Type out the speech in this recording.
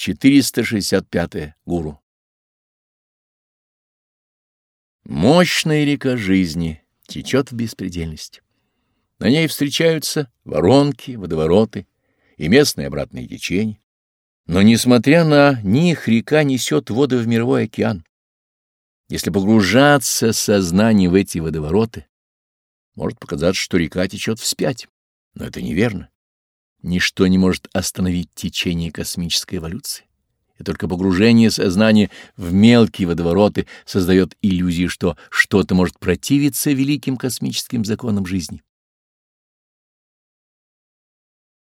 465. -е. Гуру. Мощная река жизни течет в беспредельность. На ней встречаются воронки, водовороты и местные обратные течения. Но, несмотря на них, река несет воды в мировой океан. Если погружаться сознание в эти водовороты, может показаться, что река течет вспять, но это неверно. Ничто не может остановить течение космической эволюции. И только погружение сознания в мелкие водовороты создает иллюзию, что что-то может противиться великим космическим законам жизни.